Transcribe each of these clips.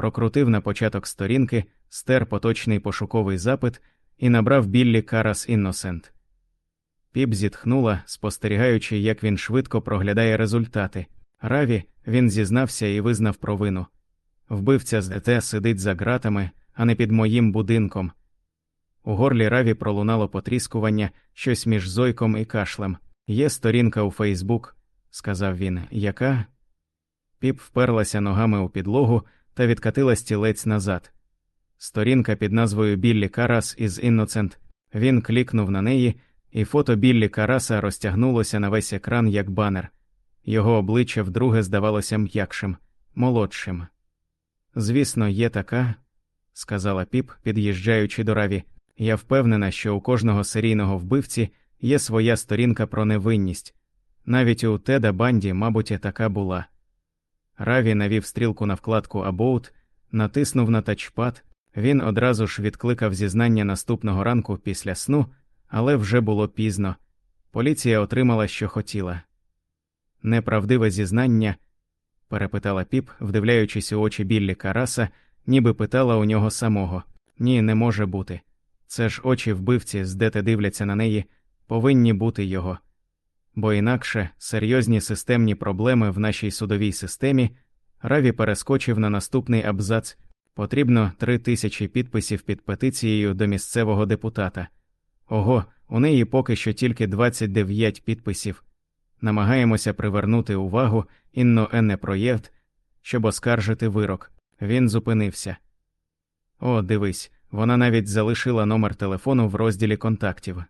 прокрутив на початок сторінки, стер поточний пошуковий запит і набрав Біллі Карас Інносент. Піп зітхнула, спостерігаючи, як він швидко проглядає результати. Раві він зізнався і визнав провину. Вбивця з ДТ сидить за ґратами, а не під моїм будинком. У горлі Раві пролунало потріскування, щось між зойком і кашлем. Є сторінка у Фейсбук, сказав він, яка. Піп вперлася ногами у підлогу та відкатила стілець назад. Сторінка під назвою Біллі Карас із Інноцент. Він клікнув на неї, і фото Біллі Караса розтягнулося на весь екран як банер. Його обличчя вдруге здавалося м'якшим, молодшим. Звісно, є така, сказала піп, під'їжджаючи до раві. Я впевнена, що у кожного серійного вбивці є своя сторінка про невинність. Навіть у Теда Банді, мабуть, така була. Раві навів стрілку на вкладку About, натиснув на тачпад, він одразу ж відкликав зізнання наступного ранку після сну, але вже було пізно. Поліція отримала, що хотіла. Неправдиве зізнання, перепитала піп, вдивляючись у очі Біллі Караса, ніби питала у нього самого ні, не може бути. Це ж очі вбивці, здете дивляться на неї, повинні бути його. Бо інакше серйозні системні проблеми в нашій судовій системі Раві перескочив на наступний абзац потрібно три тисячі підписів під петицією до місцевого депутата. Ого, у неї поки що тільки 29 підписів. Намагаємося привернути увагу інно енне проєкт, щоб оскаржити вирок. Він зупинився. О, дивись, вона навіть залишила номер телефону в розділі контактів.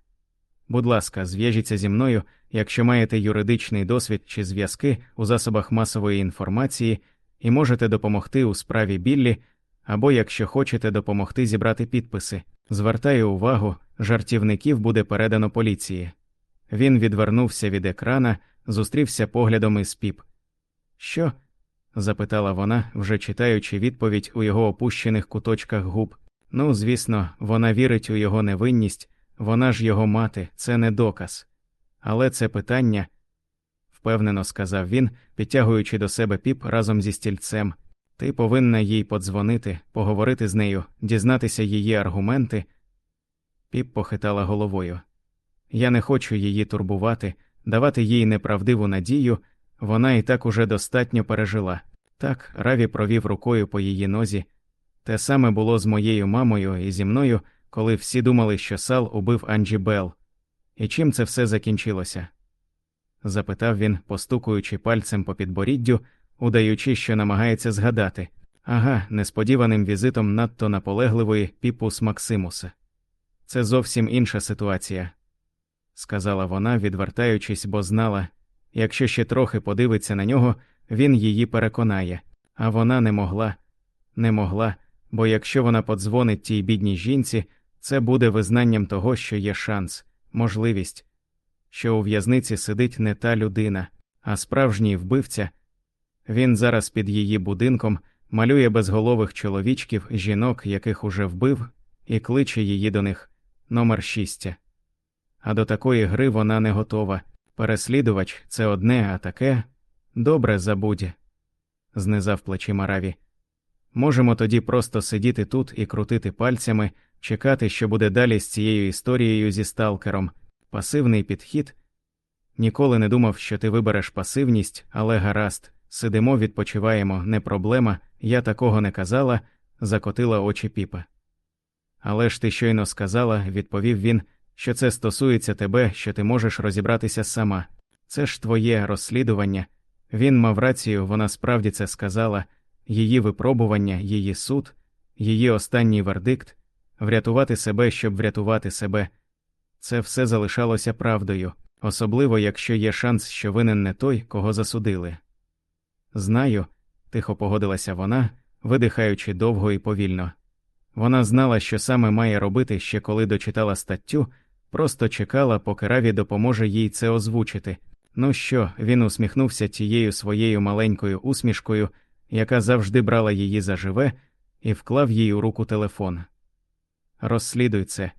Будь ласка, зв'яжіться зі мною, якщо маєте юридичний досвід чи зв'язки у засобах масової інформації і можете допомогти у справі Біллі, або якщо хочете допомогти зібрати підписи. Звертаю увагу, жартівників буде передано поліції. Він відвернувся від екрана, зустрівся поглядом із піп. Що? запитала вона, вже читаючи відповідь у його опущених куточках губ. Ну, звісно, вона вірить у його невинність, вона ж його мати, це не доказ. Але це питання, впевнено сказав він, підтягуючи до себе піп разом зі стільцем. Ти повинна їй подзвонити, поговорити з нею, дізнатися її аргументи. Піп похитала головою. Я не хочу її турбувати, давати їй неправдиву надію, вона і так уже достатньо пережила. Так, Раві провів рукою по її нозі. Те саме було з моєю мамою і зі мною, коли всі думали, що Сал убив Анджі Белл. І чим це все закінчилося? запитав він, постукуючи пальцем по підборіддю, удаючи, що намагається згадати. Ага, несподіваним візитом надто наполегливої піпус Максимуса. Це зовсім інша ситуація, сказала вона, відвертаючись, бо знала якщо ще трохи подивиться на нього, він її переконає, а вона не могла, не могла, бо якщо вона подзвонить тій бідній жінці, це буде визнанням того, що є шанс, можливість, що у в'язниці сидить не та людина, а справжній вбивця. Він зараз під її будинком малює безголових чоловічків, жінок, яких уже вбив, і кличе її до них номер шість. А до такої гри вона не готова. Переслідувач це одне, а таке добре забудь, знизав плечима Раві. Можемо тоді просто сидіти тут і крутити пальцями, чекати, що буде далі з цією історією зі сталкером. Пасивний підхід. Ніколи не думав, що ти вибереш пасивність, але гаразд, сидимо, відпочиваємо, не проблема, я такого не казала, закотила очі піпа. Але ж ти щойно сказала, відповів він, що це стосується тебе, що ти можеш розібратися сама. Це ж твоє розслідування. Він мав рацію, вона справді це сказала, її випробування, її суд, її останній вердикт врятувати себе, щоб врятувати себе. Це все залишалося правдою, особливо якщо є шанс, що винен не той, кого засудили. Знаю, тихо погодилася вона, видихаючи довго і повільно. Вона знала, що саме має робити ще коли дочитала статтю, просто чекала, поки Раві допоможе їй це озвучити. Ну що, він усміхнувся тією своєю маленькою усмішкою, яка завжди брала її заживе, і вклав їй у руку телефон. Розслідуй це,